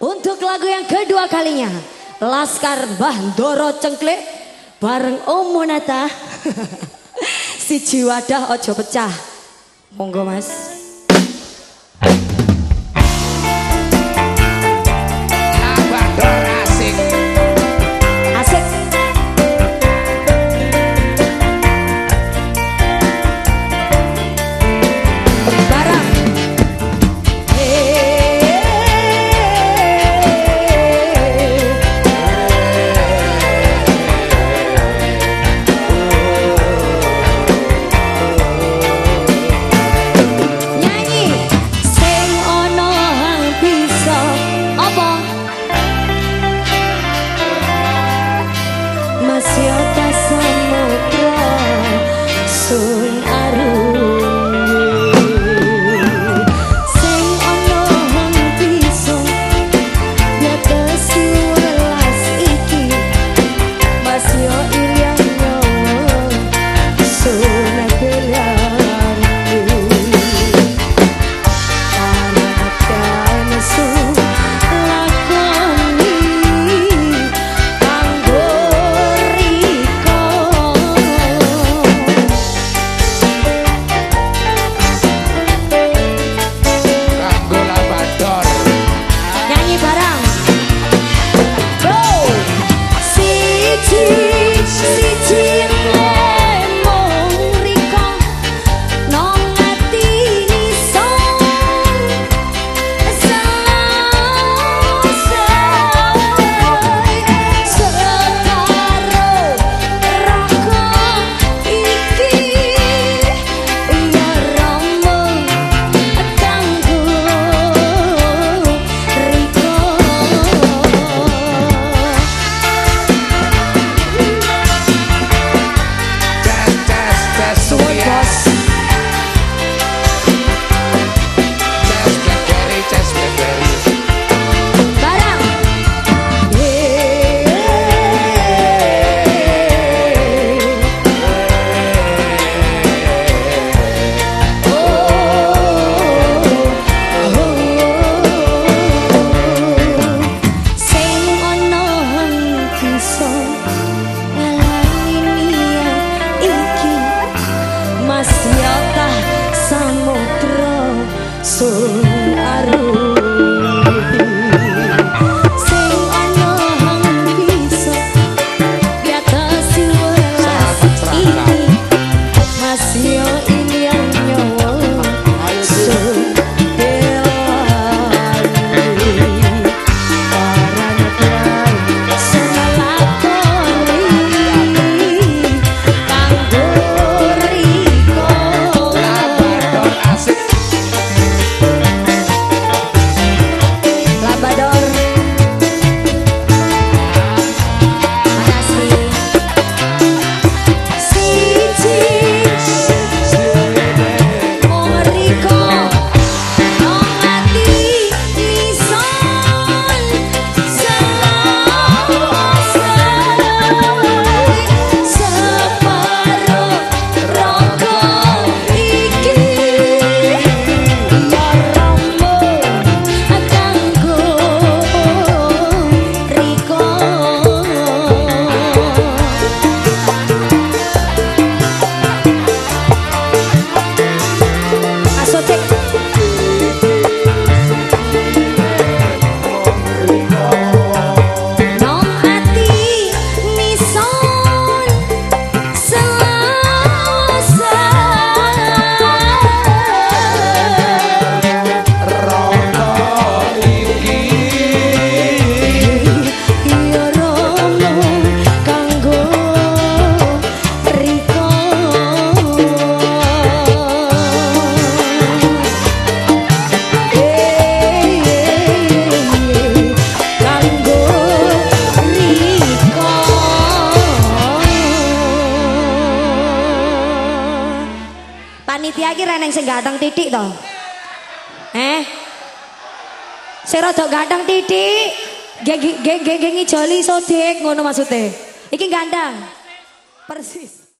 Untuk lagu yang kedua kalinya, Laskar Bandoro Cengklik bareng Om Monata. si jiwadah ojo pecah. Monggo Mas. Panitia iki reneng sing ganteng titik to. Eh? Sing rada ganteng titik. Geng geng geng ngijoli sodik ngono maksude. Iki ganteng. Persis.